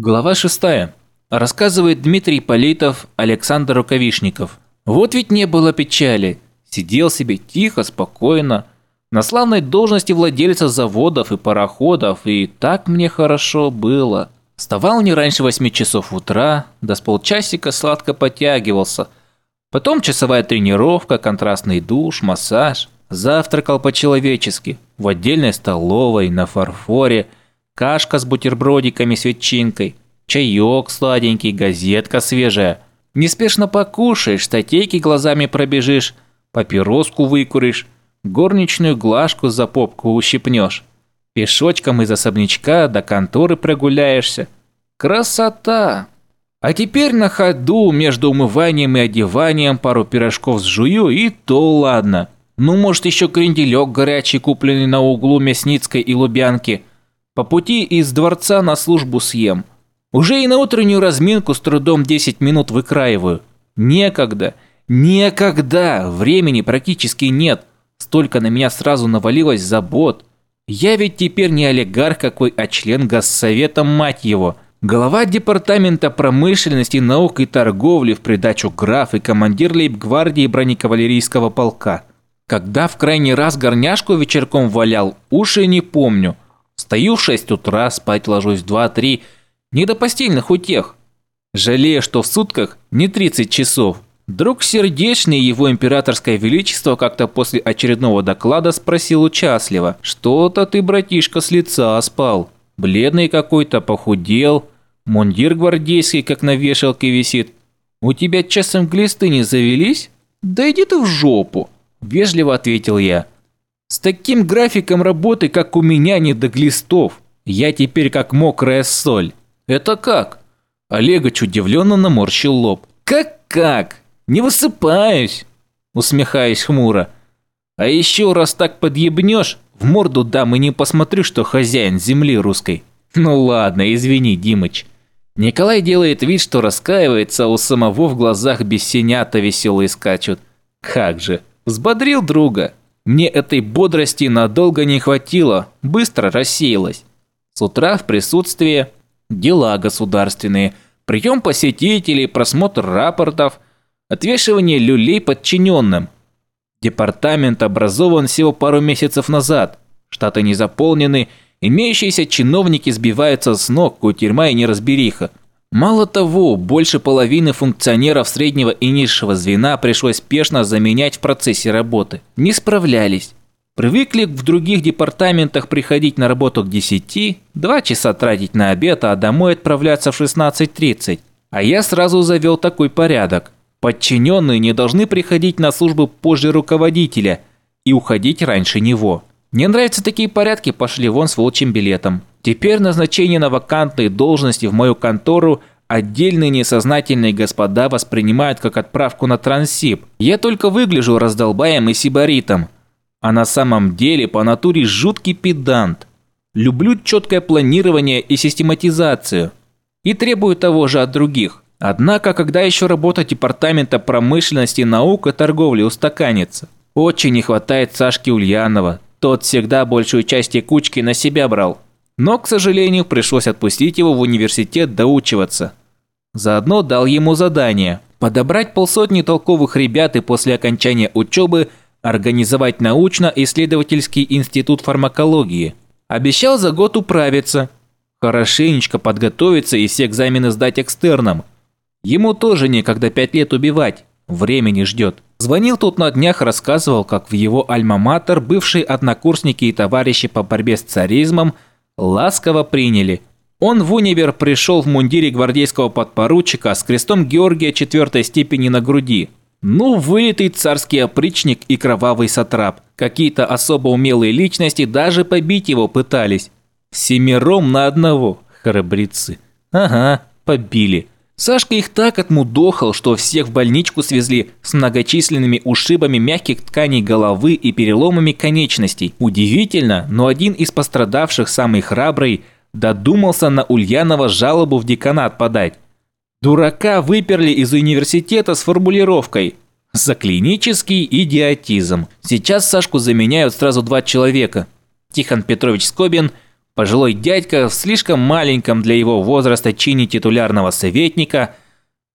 Глава 6. Рассказывает Дмитрий Политов, Александр Рукавишников. Вот ведь не было печали. Сидел себе тихо, спокойно. На славной должности владельца заводов и пароходов, и так мне хорошо было. Вставал не раньше восьми часов утра, до с полчасика сладко подтягивался. Потом часовая тренировка, контрастный душ, массаж. Завтракал по-человечески, в отдельной столовой, на фарфоре – кашка с бутербродиками с ветчинкой, чаек сладенький, газетка свежая. Неспешно покушаешь, статейки глазами пробежишь, папироску выкуришь, горничную глажку за попку ущипнешь. Пешочком из особнячка до конторы прогуляешься. Красота! А теперь на ходу между умыванием и одеванием пару пирожков сжую и то ладно. Ну, может, еще кренделек горячий, купленный на углу Мясницкой и Лубянки – по пути из дворца на службу съем. Уже и на утреннюю разминку с трудом 10 минут выкраиваю. Некогда, некогда, времени практически нет. Столько на меня сразу навалилось забот. Я ведь теперь не олигарх какой, а член госсовета, мать его. Глава департамента промышленности, наук и торговли в придачу граф и командир лейб-гвардии бронекавалерийского полка. Когда в крайний раз горняшку вечерком валял, уши не помню – Встаю в 6 утра, спать ложусь в 2-3. Не до постельных утех. Жалею, что в сутках не 30 часов. Друг сердечный его императорское величество как-то после очередного доклада спросил участливо. «Что-то ты, братишка, с лица спал. Бледный какой-то, похудел. Мундир гвардейский, как на вешалке висит. У тебя часом глисты не завелись? Да иди ты в жопу!» Вежливо ответил я. С таким графиком работы, как у меня, не до глистов. Я теперь как мокрая соль. Это как? Олегович удивленно наморщил лоб. Как-как? Не высыпаюсь. Усмехаясь хмуро. А еще раз так подъебнешь, в морду дам и не посмотрю, что хозяин земли русской. Ну ладно, извини, Димыч. Николай делает вид, что раскаивается, а у самого в глазах бессенята веселые скачут. Как же, взбодрил друга. Мне этой бодрости надолго не хватило, быстро рассеялась. С утра в присутствии дела государственные, прием посетителей, просмотр рапортов, отвешивание люлей подчиненным. Департамент образован всего пару месяцев назад, штаты не заполнены, имеющиеся чиновники сбиваются с ног, кутерьма и неразбериха. Мало того, больше половины функционеров среднего и низшего звена пришлось спешно заменять в процессе работы. Не справлялись. Привыкли в других департаментах приходить на работу к 10, 2 часа тратить на обед, а домой отправляться в 16.30. А я сразу завел такой порядок. Подчиненные не должны приходить на службу позже руководителя и уходить раньше него. Не нравятся такие порядки, пошли вон с волчьим билетом. Теперь назначение на вакантные должности в мою контору отдельные несознательные господа воспринимают как отправку на трансип. Я только выгляжу раздолбаем и сибаритом. А на самом деле по натуре жуткий педант. Люблю четкое планирование и систематизацию. И требую того же от других. Однако, когда еще работа Департамента промышленности, наук и торговли устаканится? Очень не хватает Сашки Ульянова. Тот всегда большую часть текучки на себя брал. Но, к сожалению, пришлось отпустить его в университет доучиваться. Заодно дал ему задание – подобрать полсотни толковых ребят и после окончания учебы организовать научно-исследовательский институт фармакологии. Обещал за год управиться, хорошенечко подготовиться и все экзамены сдать экстерном. Ему тоже некогда пять лет убивать, времени ждет. Звонил тут на днях, рассказывал, как в его альма-матер бывшие однокурсники и товарищи по борьбе с царизмом – ласково приняли. Он в универ пришел в мундире гвардейского подпоручика с крестом Георгия четвертой степени на груди. Ну, вылитый царский опричник и кровавый сатрап. Какие-то особо умелые личности даже побить его пытались. Семером на одного, храбрецы. Ага, побили. Сашка их так отмудохал, что всех в больничку свезли с многочисленными ушибами мягких тканей головы и переломами конечностей. Удивительно, но один из пострадавших, самый храбрый, додумался на Ульянова жалобу в деканат подать. Дурака выперли из университета с формулировкой «За клинический идиотизм». Сейчас Сашку заменяют сразу два человека. Тихон Петрович Скобин – Пожилой дядька в слишком маленьком для его возраста чине титулярного советника,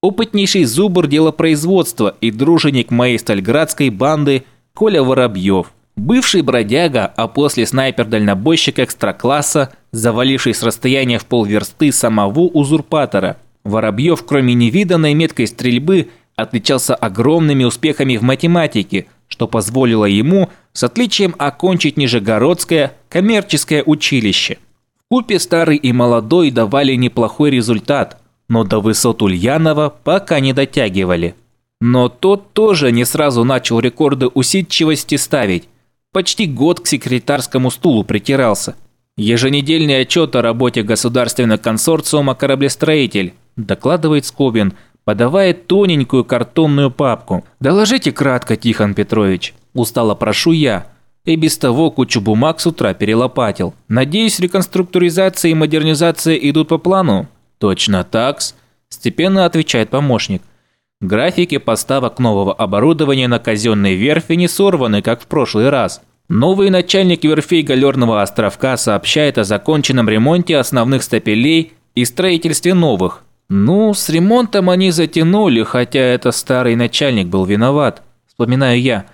опытнейший зубр делопроизводства и дружинник моей стальградской банды Коля Воробьев, бывший бродяга, а после снайпер-дальнобойщик экстра-класса, заваливший с расстояния в полверсты самого узурпатора. Воробьев, кроме невиданной меткой стрельбы, отличался огромными успехами в математике, что позволило ему с отличием окончить Нижегородское коммерческое училище. В купе старый и молодой давали неплохой результат, но до высот Ульянова пока не дотягивали. Но тот тоже не сразу начал рекорды усидчивости ставить. Почти год к секретарскому стулу притирался. Еженедельный отчет о работе государственного консорциума «Кораблестроитель», докладывает Скобин, подавая тоненькую картонную папку. «Доложите кратко, Тихон Петрович». Устало прошу я. И без того кучу бумаг с утра перелопатил. Надеюсь, реконструктуризация и модернизация идут по плану? Точно такс. Степенно отвечает помощник. Графики поставок нового оборудования на казенной верфи не сорваны, как в прошлый раз. Новый начальник верфей Галерного островка сообщает о законченном ремонте основных стапелей и строительстве новых. Ну, с ремонтом они затянули, хотя это старый начальник был виноват. Вспоминаю я.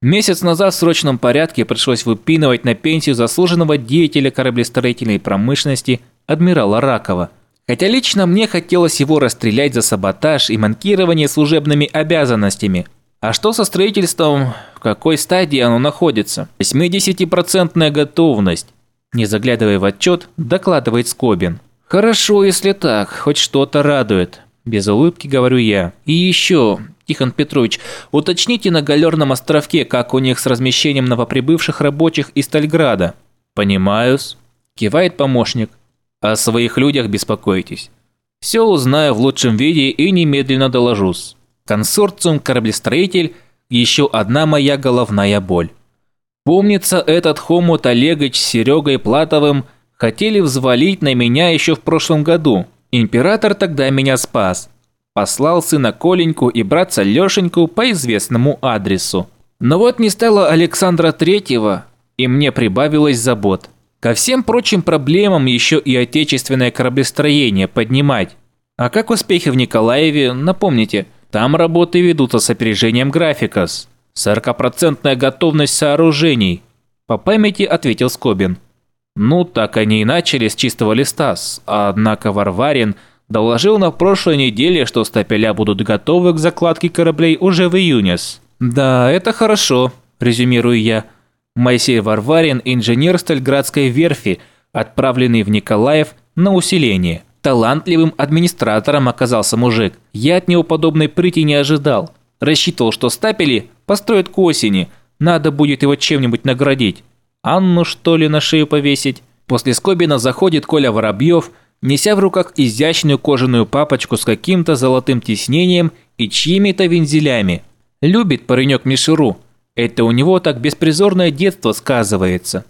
Месяц назад в срочном порядке пришлось выпинывать на пенсию заслуженного деятеля кораблестроительной промышленности адмирала Ракова. Хотя лично мне хотелось его расстрелять за саботаж и манкирование служебными обязанностями. А что со строительством? В какой стадии оно находится? 80% готовность. Не заглядывая в отчет, докладывает Скобин. Хорошо, если так, хоть что-то радует. Без улыбки говорю я. И еще, Тихон Петрович, уточните на Галерном островке, как у них с размещением новоприбывших рабочих из Стальграда. Понимаю-с. Кивает помощник. О своих людях беспокойтесь. Все узнаю в лучшем виде и немедленно доложусь. Консорциум «Кораблестроитель» – еще одна моя головная боль. Помнится, этот хомут Олегович с Серегой Платовым хотели взвалить на меня еще в прошлом году. Император тогда меня спас послал сына Коленьку и братца Лешеньку по известному адресу. Но вот не стало Александра Третьего, и мне прибавилось забот. Ко всем прочим проблемам еще и отечественное кораблестроение поднимать. А как успехи в Николаеве, напомните, там работы ведутся с опережением графика. 40% готовность сооружений. По памяти ответил Скобин. Ну, так они и начали с чистого листа, однако Варварин – Доложил на прошлой неделе, что стапеля будут готовы к закладке кораблей уже в июне. «Да, это хорошо», – резюмирую я. Моисей Варварин – инженер Стальградской верфи, отправленный в Николаев на усиление. Талантливым администратором оказался мужик. Я от него подобной прыти не ожидал. Рассчитывал, что стапели построят к осени. Надо будет его чем-нибудь наградить. Анну, что ли, на шею повесить? После Скобина заходит Коля Воробьев – неся в руках изящную кожаную папочку с каким-то золотым тиснением и чьими-то вензелями. Любит паренек мишеру. Это у него так беспризорное детство сказывается.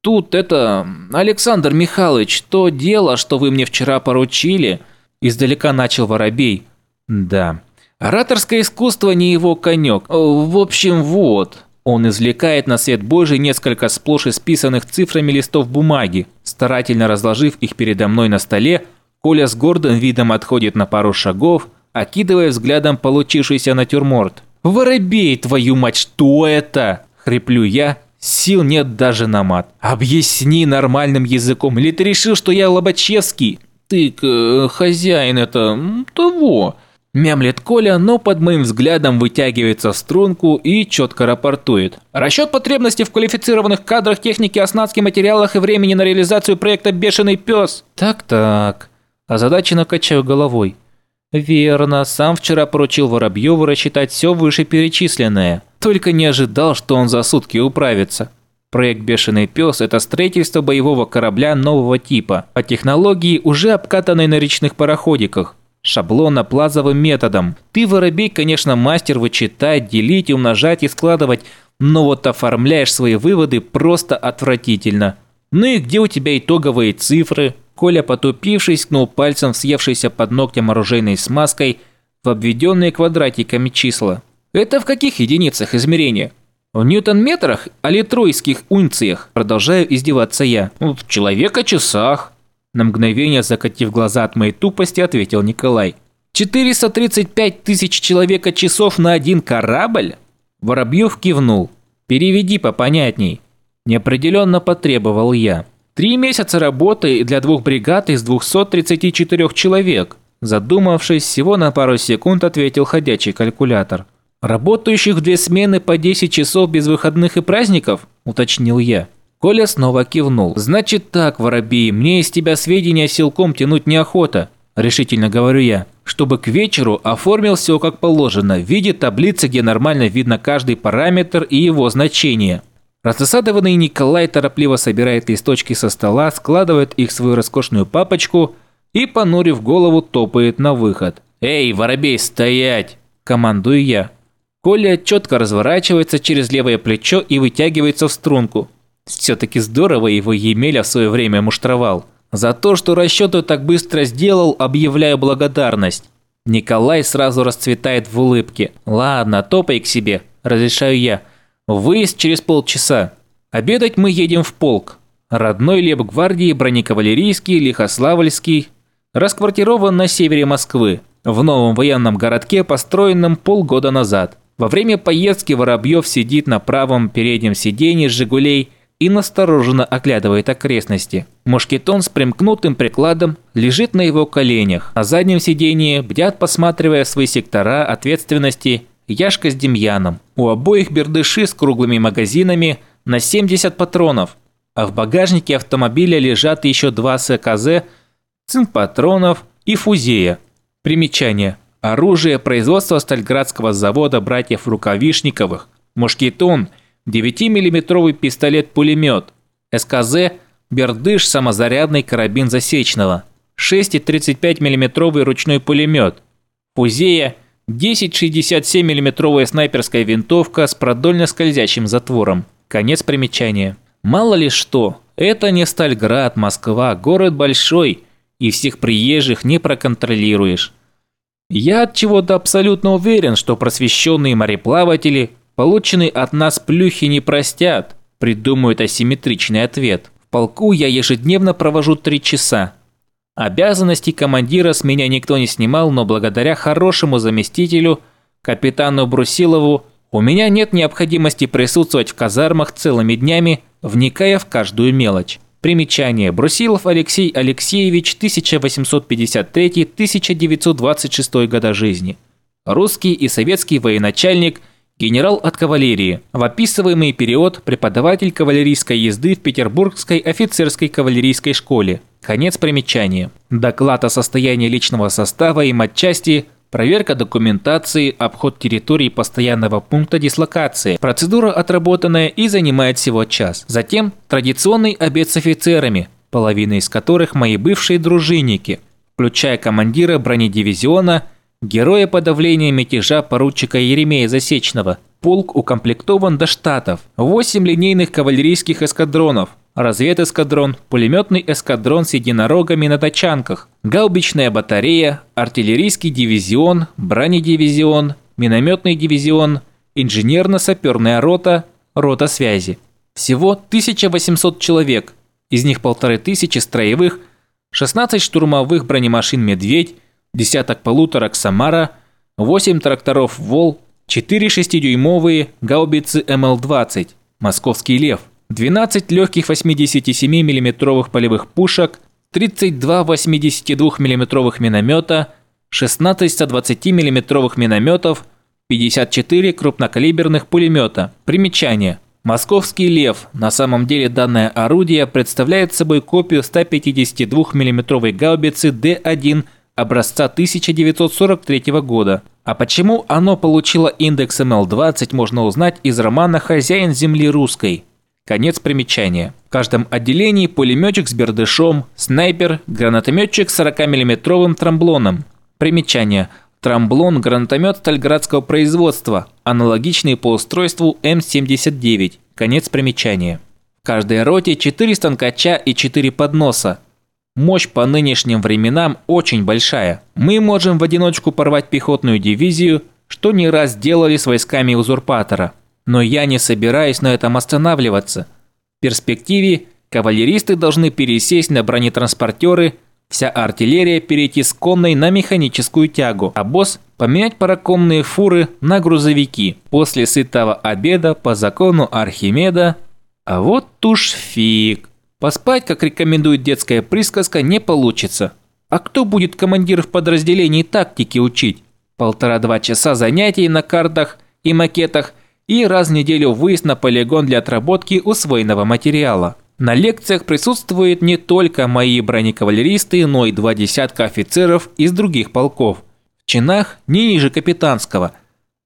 Тут это... Александр Михайлович, то дело, что вы мне вчера поручили. Издалека начал Воробей. Да. Ораторское искусство не его конек. В общем, вот. Он извлекает на свет Божий несколько сплошь исписанных цифрами листов бумаги. Старательно разложив их передо мной на столе, Коля с гордым видом отходит на пару шагов, окидывая взглядом получившийся натюрморт. «Воробей, твою мать, что это?» – хриплю я, сил нет даже на мат. «Объясни нормальным языком, или ты решил, что я Лобачевский?» «Ты, э, хозяин это... того...» Мямлет Коля, но под моим взглядом вытягивается в струнку и четко рапортует. Расчет потребностей в квалифицированных кадрах техники, оснастке, материалах и времени на реализацию проекта «Бешеный пес». Так-так. Озадаченно качаю головой. Верно, сам вчера поручил Воробьеву рассчитать все вышеперечисленное. Только не ожидал, что он за сутки управится. Проект «Бешеный пес» – это строительство боевого корабля нового типа, по технологии, уже обкатанной на речных пароходиках шаблонно-плазовым методом. Ты, воробей, конечно, мастер вычитать, делить, умножать и складывать, но вот оформляешь свои выводы просто отвратительно. Ну и где у тебя итоговые цифры? Коля, потупившись, кнул пальцем в съевшийся под ногтем оружейной смазкой в обведенные квадратиками числа. Это в каких единицах измерения? В ньютон-метрах, а литройских унциях, продолжаю издеваться я. Ну, в человека-часах. На мгновение, закатив глаза от моей тупости, ответил Николай. 435 тысяч человека-часов на один корабль? Воробьев кивнул. Переведи попонятней. Неопределенно потребовал я. Три месяца работы для двух бригад из 234 человек. Задумавшись, всего на пару секунд ответил ходячий калькулятор. «Работающих в две смены по 10 часов без выходных и праздников?» – уточнил я. Коля снова кивнул. «Значит так, Воробей, мне из тебя сведения силком тянуть неохота», – решительно говорю я. «Чтобы к вечеру оформил все как положено, в виде таблицы, где нормально видно каждый параметр и его значение». Раздосадованный Николай торопливо собирает листочки со стола, складывает их в свою роскошную папочку и, понурив голову, топает на выход. «Эй, Воробей, стоять!» – командую я. Коля четко разворачивается через левое плечо и вытягивается в струнку. Все-таки здорово его Емеля в свое время муштровал. За то, что расчеты так быстро сделал, объявляю благодарность. Николай сразу расцветает в улыбке. «Ладно, топай к себе», – разрешаю я. «Выезд через полчаса. Обедать мы едем в полк. Родной лейб-гвардии бронекавалерийский, Лихославльский, расквартирован на севере Москвы, в новом военном городке, построенном полгода назад. Во время поездки Воробьев сидит на правом переднем сиденье «Жигулей» и настороженно оглядывает окрестности. Мушкетон с примкнутым прикладом лежит на его коленях. На заднем сиденье бдят, посматривая свои сектора ответственности, Яшка с Демьяном. У обоих бердыши с круглыми магазинами на 70 патронов, а в багажнике автомобиля лежат еще два СКЗ, цинк патронов и фузея. Примечание. Оружие производства Стальградского завода братьев Рукавишниковых, Мушкетон, 9-миллиметровый пистолет-пулемет, СКЗ, Бердыш, самозарядный карабин засечного, 6,35 миллиметровый ручной пулемет, Фузея, 10,67 миллиметровая снайперская винтовка с продольно-скользящим затвором. Конец примечания. Мало ли что, это не Стальград, Москва, город большой, и всех приезжих не проконтролируешь. Я от чего-то абсолютно уверен, что просвещенные мореплаватели, полученные от нас плюхи не простят, придумают асимметричный ответ. В полку я ежедневно провожу три часа. Обязанности командира с меня никто не снимал, но благодаря хорошему заместителю, капитану Брусилову, у меня нет необходимости присутствовать в казармах целыми днями, вникая в каждую мелочь. Примечание. Брусилов Алексей Алексеевич, 1853-1926 года жизни. Русский и советский военачальник, генерал от кавалерии. В описываемый период преподаватель кавалерийской езды в Петербургской офицерской кавалерийской школе. Конец примечания. Доклад о состоянии личного состава и матчасти Проверка документации, обход территории постоянного пункта дислокации. Процедура отработанная и занимает всего час. Затем традиционный обед с офицерами, половина из которых мои бывшие дружинники, включая командира бронедивизиона, героя подавления мятежа поручика Еремея Засечного. Полк укомплектован до штатов. 8 линейных кавалерийских эскадронов, разведэскадрон, пулеметный эскадрон с единорогами на тачанках, гаубичная батарея, артиллерийский дивизион, бронедивизион, минометный дивизион, инженерно-саперная рота, рота связи. Всего 1800 человек, из них полторы тысячи строевых, 16 штурмовых бронемашин «Медведь», десяток полуторок «Самара», 8 тракторов «Вол», 4 6-дюймовые гаубицы МЛ-20, «Московский лев», 12 легких 87 миллиметровых полевых пушек, 32 82 миллиметровых миномета, 16 120 миллиметровых минометов, 54 крупнокалиберных пулемета. Примечание. Московский «Лев» на самом деле данное орудие представляет собой копию 152 миллиметровой гаубицы Д-1 образца 1943 года. А почему оно получило индекс МЛ-20 можно узнать из романа «Хозяин земли русской». Конец примечания. В каждом отделении пулеметчик с бердышом, снайпер, гранатометчик с 40-мм трамблоном. Примечание. Трамблон – гранатомет стальградского производства, аналогичный по устройству М-79. Конец примечания. В каждой роте 4 станкача и 4 подноса. Мощь по нынешним временам очень большая. Мы можем в одиночку порвать пехотную дивизию, что не раз делали с войсками узурпатора. Но я не собираюсь на этом останавливаться. В перспективе кавалеристы должны пересесть на бронетранспортеры, вся артиллерия перейти с конной на механическую тягу, а босс поменять паракомные фуры на грузовики. После сытого обеда по закону Архимеда, а вот уж фиг. Поспать, как рекомендует детская присказка, не получится. А кто будет командиров подразделений тактики учить? Полтора-два часа занятий на картах и макетах и раз в неделю выезд на полигон для отработки усвоенного материала. На лекциях присутствуют не только мои бронекавалеристы, но и два десятка офицеров из других полков. В чинах не ниже капитанского.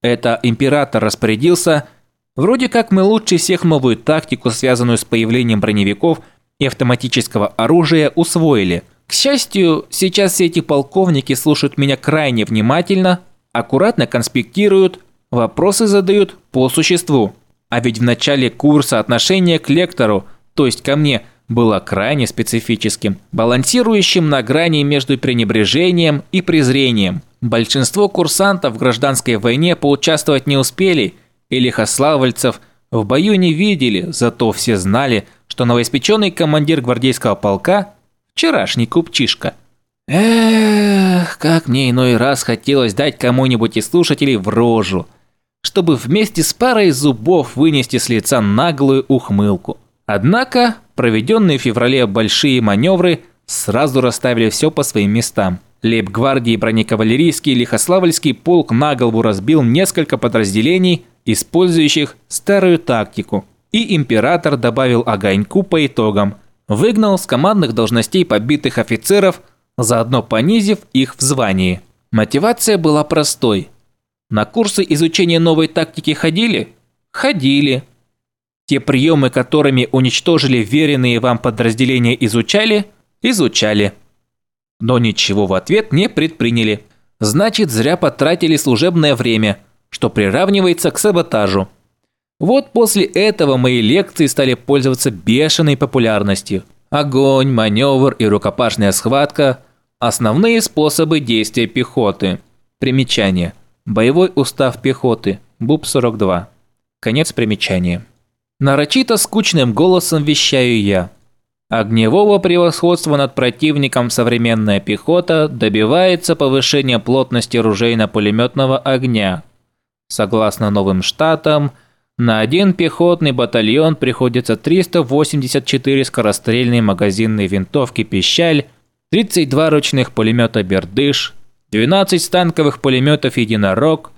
Это император распорядился, вроде как мы лучше всех новую тактику, связанную с появлением броневиков и автоматического оружия, усвоили. К счастью, сейчас все эти полковники слушают меня крайне внимательно, аккуратно конспектируют, вопросы задают по существу. А ведь в начале курса отношение к лектору – то есть ко мне, было крайне специфическим, балансирующим на грани между пренебрежением и презрением. Большинство курсантов в гражданской войне поучаствовать не успели, и лихославльцев в бою не видели, зато все знали, что новоиспеченный командир гвардейского полка – вчерашний купчишка. Эх, как мне иной раз хотелось дать кому-нибудь из слушателей в рожу, чтобы вместе с парой зубов вынести с лица наглую ухмылку. Однако, проведенные в феврале большие маневры сразу расставили все по своим местам. Лейб-гвардии бронекавалерийский Лихославльский полк на голову разбил несколько подразделений, использующих старую тактику. И император добавил огоньку по итогам. Выгнал с командных должностей побитых офицеров, заодно понизив их в звании. Мотивация была простой. На курсы изучения новой тактики ходили? Ходили. Те приемы, которыми уничтожили веренные вам подразделения изучали? Изучали. Но ничего в ответ не предприняли. Значит, зря потратили служебное время, что приравнивается к саботажу. Вот после этого мои лекции стали пользоваться бешеной популярностью. Огонь, маневр и рукопашная схватка – основные способы действия пехоты. Примечание. Боевой устав пехоты. БУП-42. Конец примечания. Нарочито скучным голосом вещаю я. Огневого превосходства над противником современная пехота добивается повышения плотности ружейно-пулеметного огня. Согласно новым штатам, на один пехотный батальон приходится 384 скорострельные магазинные винтовки «Пищаль», 32 ручных пулемета «Бердыш», 12 станковых пулеметов «Единорог»,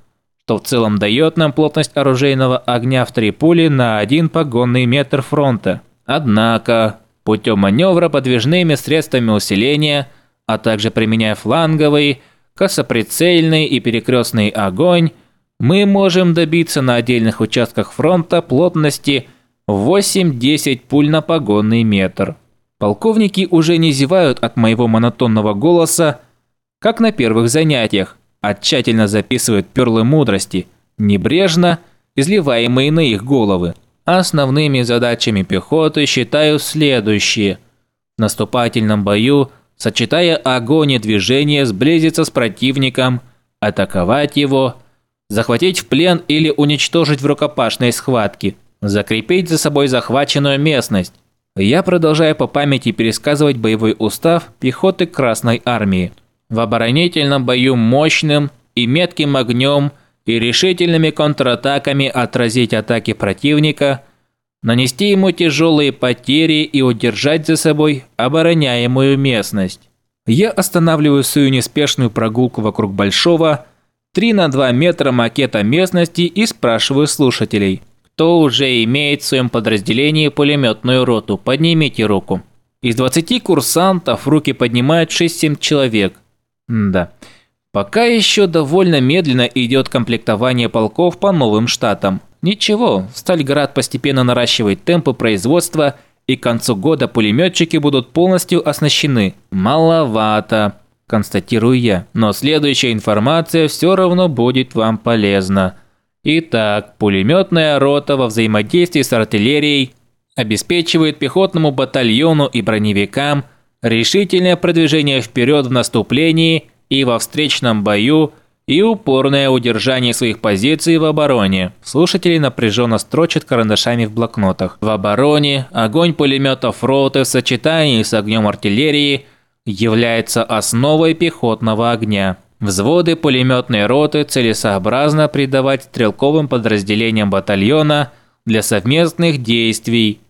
что в целом дает нам плотность оружейного огня в три пули на один погонный метр фронта. Однако, путем маневра подвижными средствами усиления, а также применяя фланговый, косоприцельный и перекрестный огонь, мы можем добиться на отдельных участках фронта плотности 8-10 пуль на погонный метр. Полковники уже не зевают от моего монотонного голоса, как на первых занятиях, а тщательно записывают перлы мудрости, небрежно изливаемые на их головы. Основными задачами пехоты считаю следующие. В наступательном бою, сочетая огонь и движение, сблизиться с противником, атаковать его, захватить в плен или уничтожить в рукопашной схватке, закрепить за собой захваченную местность. Я продолжаю по памяти пересказывать боевой устав пехоты Красной Армии в оборонительном бою мощным и метким огнем и решительными контратаками отразить атаки противника, нанести ему тяжелые потери и удержать за собой обороняемую местность. Я останавливаю свою неспешную прогулку вокруг большого 3 на 2 метра макета местности и спрашиваю слушателей, кто уже имеет в своем подразделении пулеметную роту, поднимите руку. Из 20 курсантов руки поднимают 6-7 человек – да. Пока еще довольно медленно идет комплектование полков по новым штатам. Ничего, Стальград постепенно наращивает темпы производства, и к концу года пулеметчики будут полностью оснащены. Маловато, констатирую я, но следующая информация все равно будет вам полезна. Итак, пулеметная рота во взаимодействии с артиллерией обеспечивает пехотному батальону и броневикам решительное продвижение вперед в наступлении и во встречном бою и упорное удержание своих позиций в обороне. Слушатели напряженно строчат карандашами в блокнотах. В обороне огонь пулеметов роты в сочетании с огнем артиллерии является основой пехотного огня. Взводы пулеметной роты целесообразно придавать стрелковым подразделениям батальона для совместных действий.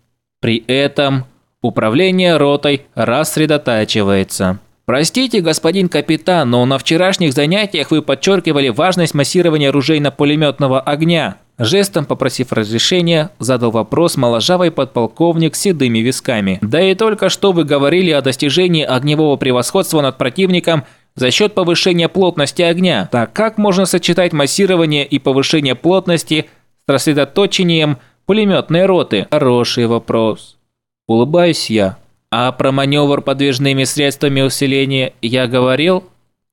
При этом управление ротой рассредотачивается. «Простите, господин капитан, но на вчерашних занятиях вы подчеркивали важность массирования ружейно-пулеметного огня». Жестом попросив разрешения, задал вопрос моложавый подполковник с седыми висками. «Да и только что вы говорили о достижении огневого превосходства над противником за счет повышения плотности огня. Так как можно сочетать массирование и повышение плотности с рассредоточением пулеметной роты? Хороший вопрос. Улыбаюсь я. А про маневр подвижными средствами усиления я говорил?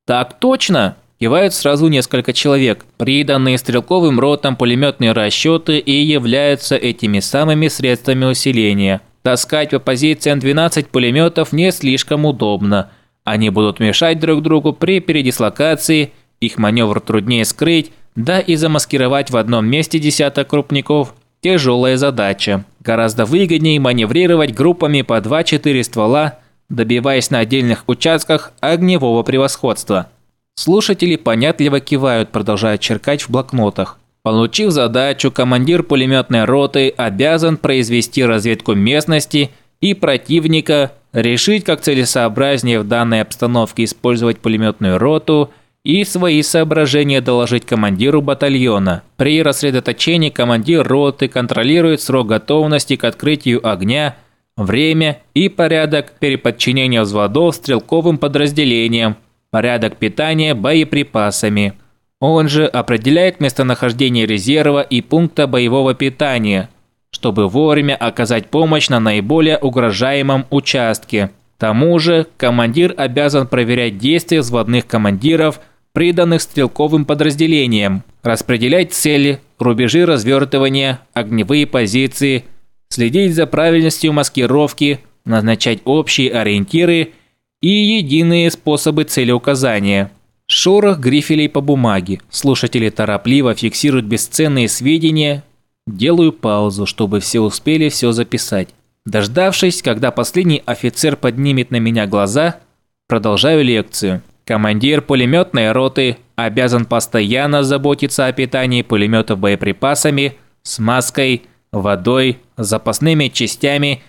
Так точно! Кивают сразу несколько человек. Приданные стрелковым ротам пулеметные расчеты и являются этими самыми средствами усиления. Таскать по позициям 12 пулеметов не слишком удобно. Они будут мешать друг другу при передислокации, их маневр труднее скрыть, да и замаскировать в одном месте десяток крупников – тяжелая задача. Гораздо выгоднее маневрировать группами по 2-4 ствола, добиваясь на отдельных участках огневого превосходства. Слушатели понятливо кивают, продолжая черкать в блокнотах. Получив задачу, командир пулеметной роты обязан произвести разведку местности и противника, решить, как целесообразнее в данной обстановке использовать пулеметную роту – и свои соображения доложить командиру батальона. При рассредоточении командир роты контролирует срок готовности к открытию огня, время и порядок переподчинения взводов стрелковым подразделениям, порядок питания боеприпасами. Он же определяет местонахождение резерва и пункта боевого питания, чтобы вовремя оказать помощь на наиболее угрожаемом участке. К тому же командир обязан проверять действия взводных командиров – приданных стрелковым подразделениям, распределять цели, рубежи развертывания, огневые позиции, следить за правильностью маскировки, назначать общие ориентиры и единые способы целеуказания. Шорох грифелей по бумаге. Слушатели торопливо фиксируют бесценные сведения. Делаю паузу, чтобы все успели все записать. Дождавшись, когда последний офицер поднимет на меня глаза, продолжаю лекцию. Командир пулеметной роты обязан постоянно заботиться о питании пулеметов боеприпасами, смазкой, водой, запасными частями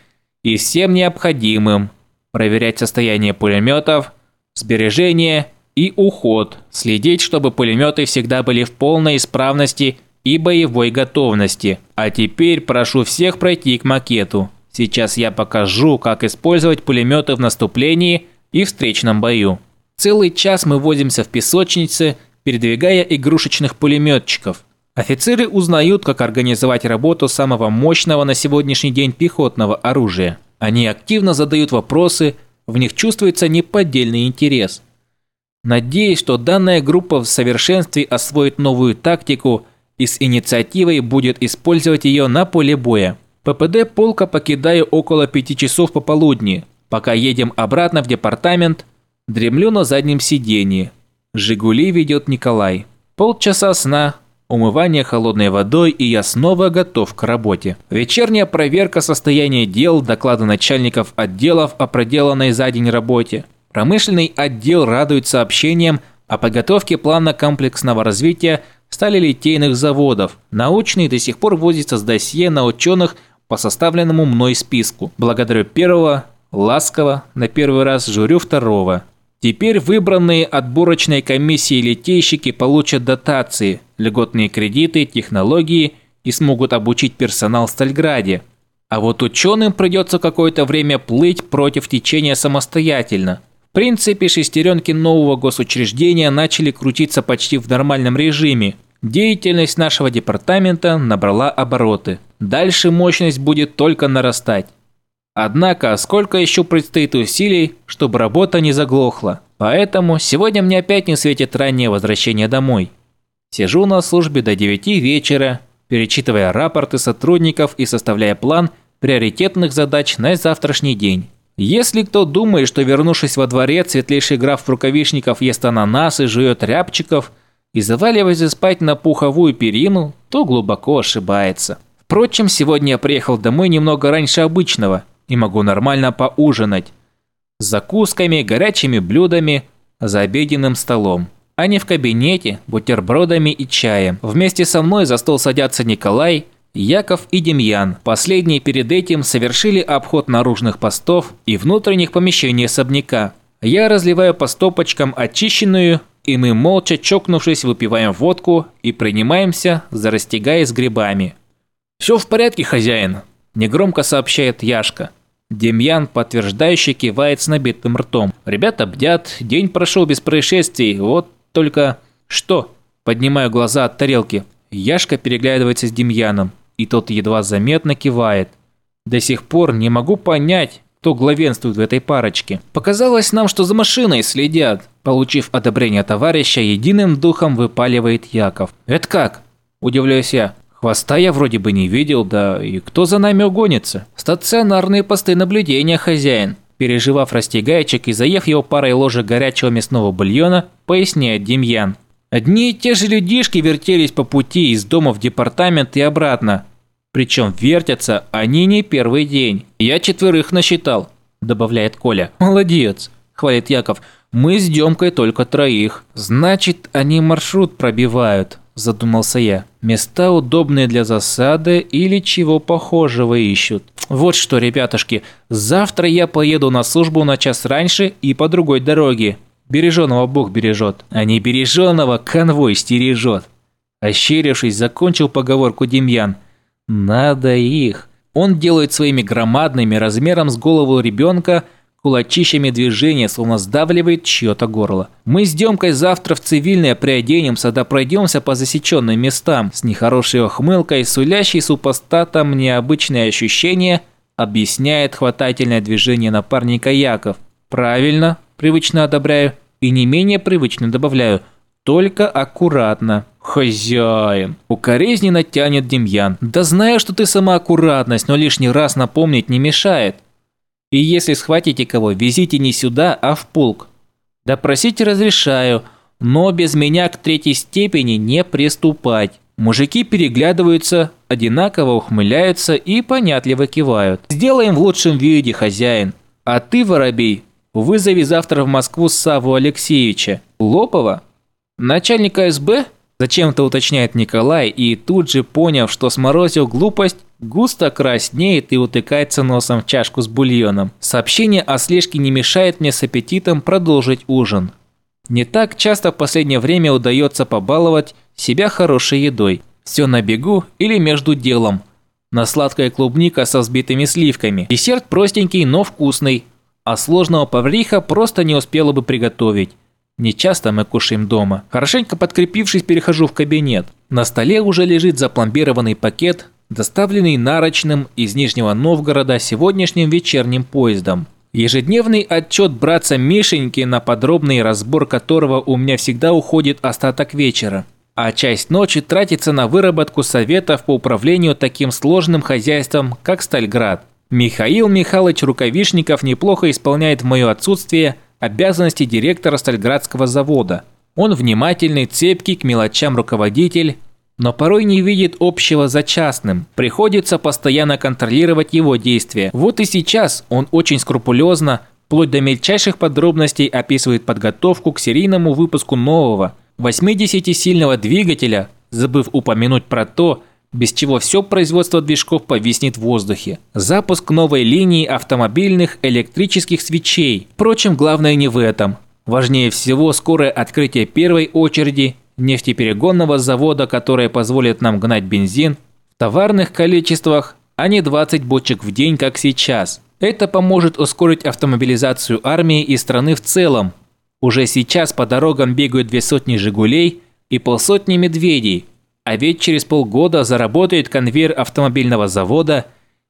и всем необходимым, проверять состояние пулеметов, сбережение и уход, следить, чтобы пулеметы всегда были в полной исправности и боевой готовности. А теперь прошу всех пройти к макету. Сейчас я покажу, как использовать пулеметы в наступлении и встречном бою. Целый час мы возимся в песочнице, передвигая игрушечных пулеметчиков. Офицеры узнают, как организовать работу самого мощного на сегодняшний день пехотного оружия. Они активно задают вопросы, в них чувствуется неподдельный интерес. Надеюсь, что данная группа в совершенстве освоит новую тактику и с инициативой будет использовать ее на поле боя. ППД полка покидаю около 5 часов пополудни. Пока едем обратно в департамент, Дремлю на заднем сиденье. «Жигули» ведет Николай. Полчаса сна, умывание холодной водой, и я снова готов к работе. Вечерняя проверка состояния дел, доклады начальников отделов о проделанной за день работе. Промышленный отдел радует сообщением о подготовке плана комплексного развития сталелитейных заводов. Научный до сих пор возится с досье на ученых по составленному мной списку. Благодарю первого, ласково, на первый раз журю второго. Теперь выбранные отборочной комиссией литейщики получат дотации, льготные кредиты, технологии и смогут обучить персонал в Стальграде. А вот ученым придется какое-то время плыть против течения самостоятельно. В принципе, шестеренки нового госучреждения начали крутиться почти в нормальном режиме. Деятельность нашего департамента набрала обороты. Дальше мощность будет только нарастать. Однако, сколько еще предстоит усилий, чтобы работа не заглохла. Поэтому сегодня мне опять не светит раннее возвращение домой. Сижу на службе до 9 вечера, перечитывая рапорты сотрудников и составляя план приоритетных задач на завтрашний день. Если кто думает, что вернувшись во дворец, светлейший граф Рукавишников ест ананасы, жует рябчиков и заваливается спать на пуховую перину, то глубоко ошибается. Впрочем, сегодня я приехал домой немного раньше обычного и могу нормально поужинать. С закусками, горячими блюдами, за обеденным столом. А не в кабинете, бутербродами и чаем. Вместе со мной за стол садятся Николай, Яков и Демьян. Последние перед этим совершили обход наружных постов и внутренних помещений особняка. Я разливаю по стопочкам очищенную, и мы молча чокнувшись выпиваем водку и принимаемся за растягай с грибами. «Все в порядке, хозяин», – негромко сообщает Яшка. Демьян, подтверждающе кивает с набитым ртом. Ребята бдят, день прошел без происшествий, вот только... Что? Поднимаю глаза от тарелки. Яшка переглядывается с Демьяном, и тот едва заметно кивает. До сих пор не могу понять, кто главенствует в этой парочке. Показалось нам, что за машиной следят. Получив одобрение товарища, единым духом выпаливает Яков. «Это как?» – удивляюсь я. Хвоста я вроде бы не видел, да и кто за нами угонится? Стационарные посты наблюдения, хозяин. Переживав растягайчик и заев его парой ложек горячего мясного бульона, поясняет Демьян. Одни и те же людишки вертелись по пути из дома в департамент и обратно. Причем вертятся они не первый день. Я четверых насчитал, добавляет Коля. Молодец, хвалит Яков. Мы с Демкой только троих. Значит, они маршрут пробивают, задумался я. Места удобные для засады или чего похожего ищут. Вот что, ребятушки, завтра я поеду на службу на час раньше и по другой дороге. Береженого Бог бережет, а не береженого конвой стережет. Ощерившись, закончил поговорку Демьян. Надо их. Он делает своими громадными размером с голову ребенка – кулачищами движения, словно сдавливает чье-то горло. Мы с Демкой завтра в цивильное приоденемся, да пройдемся по засеченным местам, с нехорошей охмылкой, сулящей супостатом необычные ощущения, объясняет хватательное движение напарника Яков. Правильно, привычно одобряю, и не менее привычно добавляю, только аккуратно. «Хозяин!» Укоризненно тянет Демьян. «Да знаю, что ты сама аккуратность, но лишний раз напомнить не мешает. И если схватите кого, везите не сюда, а в полк. Допросить разрешаю, но без меня к третьей степени не приступать. Мужики переглядываются, одинаково ухмыляются и понятливо кивают. Сделаем в лучшем виде, хозяин. А ты, Воробей, вызови завтра в Москву Саву Алексеевича. Лопова? Начальника СБ? Зачем-то уточняет Николай и тут же, поняв, что сморозил глупость, густо краснеет и утыкается носом в чашку с бульоном. Сообщение о слежке не мешает мне с аппетитом продолжить ужин. Не так часто в последнее время удается побаловать себя хорошей едой. Все на бегу или между делом. На сладкая клубника со взбитыми сливками. Десерт простенький, но вкусный. А сложного повариха просто не успела бы приготовить. Не часто мы кушаем дома. Хорошенько подкрепившись, перехожу в кабинет. На столе уже лежит запломбированный пакет, доставленный нарочным из Нижнего Новгорода сегодняшним вечерним поездом. Ежедневный отчет братца Мишеньки, на подробный разбор которого у меня всегда уходит остаток вечера. А часть ночи тратится на выработку советов по управлению таким сложным хозяйством, как Стальград. Михаил Михайлович Рукавишников неплохо исполняет в мое отсутствие – обязанности директора Стальградского завода. Он внимательный, цепкий к мелочам руководитель, но порой не видит общего за частным. Приходится постоянно контролировать его действия. Вот и сейчас он очень скрупулезно, вплоть до мельчайших подробностей описывает подготовку к серийному выпуску нового 80-сильного двигателя, забыв упомянуть про то, без чего все производство движков повиснет в воздухе. Запуск новой линии автомобильных электрических свечей. Впрочем, главное не в этом. Важнее всего скорое открытие первой очереди нефтеперегонного завода, которое позволит нам гнать бензин в товарных количествах, а не 20 бочек в день, как сейчас. Это поможет ускорить автомобилизацию армии и страны в целом. Уже сейчас по дорогам бегают две сотни «Жигулей» и полсотни «Медведей», а ведь через полгода заработает конвейер автомобильного завода,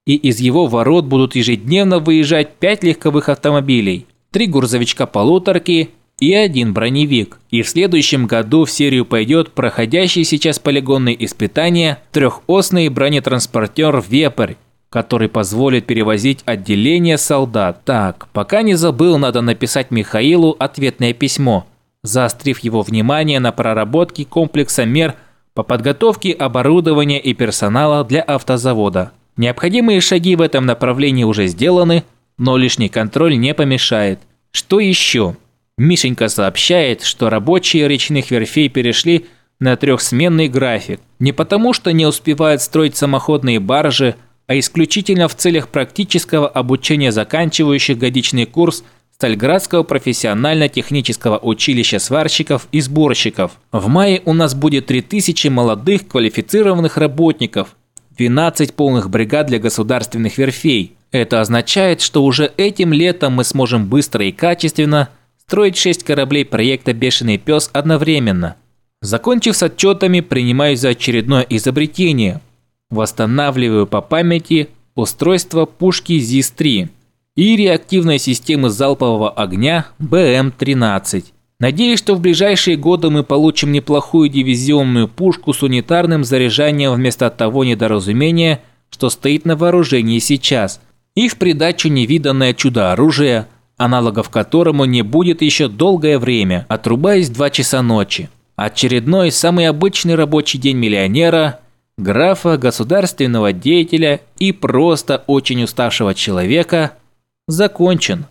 и из его ворот будут ежедневно выезжать пять легковых автомобилей, три грузовичка-полуторки и один броневик. И в следующем году в серию пойдет проходящий сейчас полигонные испытания трехосный бронетранспортер «Вепрь», который позволит перевозить отделение солдат. Так, пока не забыл, надо написать Михаилу ответное письмо – заострив его внимание на проработке комплекса мер по подготовке оборудования и персонала для автозавода. Необходимые шаги в этом направлении уже сделаны, но лишний контроль не помешает. Что еще? Мишенька сообщает, что рабочие речных верфей перешли на трехсменный график. Не потому, что не успевают строить самоходные баржи, а исключительно в целях практического обучения заканчивающих годичный курс Стальградского профессионально-технического училища сварщиков и сборщиков. В мае у нас будет 3000 молодых квалифицированных работников, 12 полных бригад для государственных верфей. Это означает, что уже этим летом мы сможем быстро и качественно строить 6 кораблей проекта «Бешеный пес» одновременно. Закончив с отчетами, принимаюсь за очередное изобретение. Восстанавливаю по памяти устройство пушки ЗИС-3 и реактивной системы залпового огня БМ-13. Надеюсь, что в ближайшие годы мы получим неплохую дивизионную пушку с унитарным заряжанием вместо того недоразумения, что стоит на вооружении сейчас, и в придачу невиданное чудо-оружие, аналогов которому не будет еще долгое время, отрубаясь 2 часа ночи. Очередной, самый обычный рабочий день миллионера, графа, государственного деятеля и просто очень уставшего человека закончен.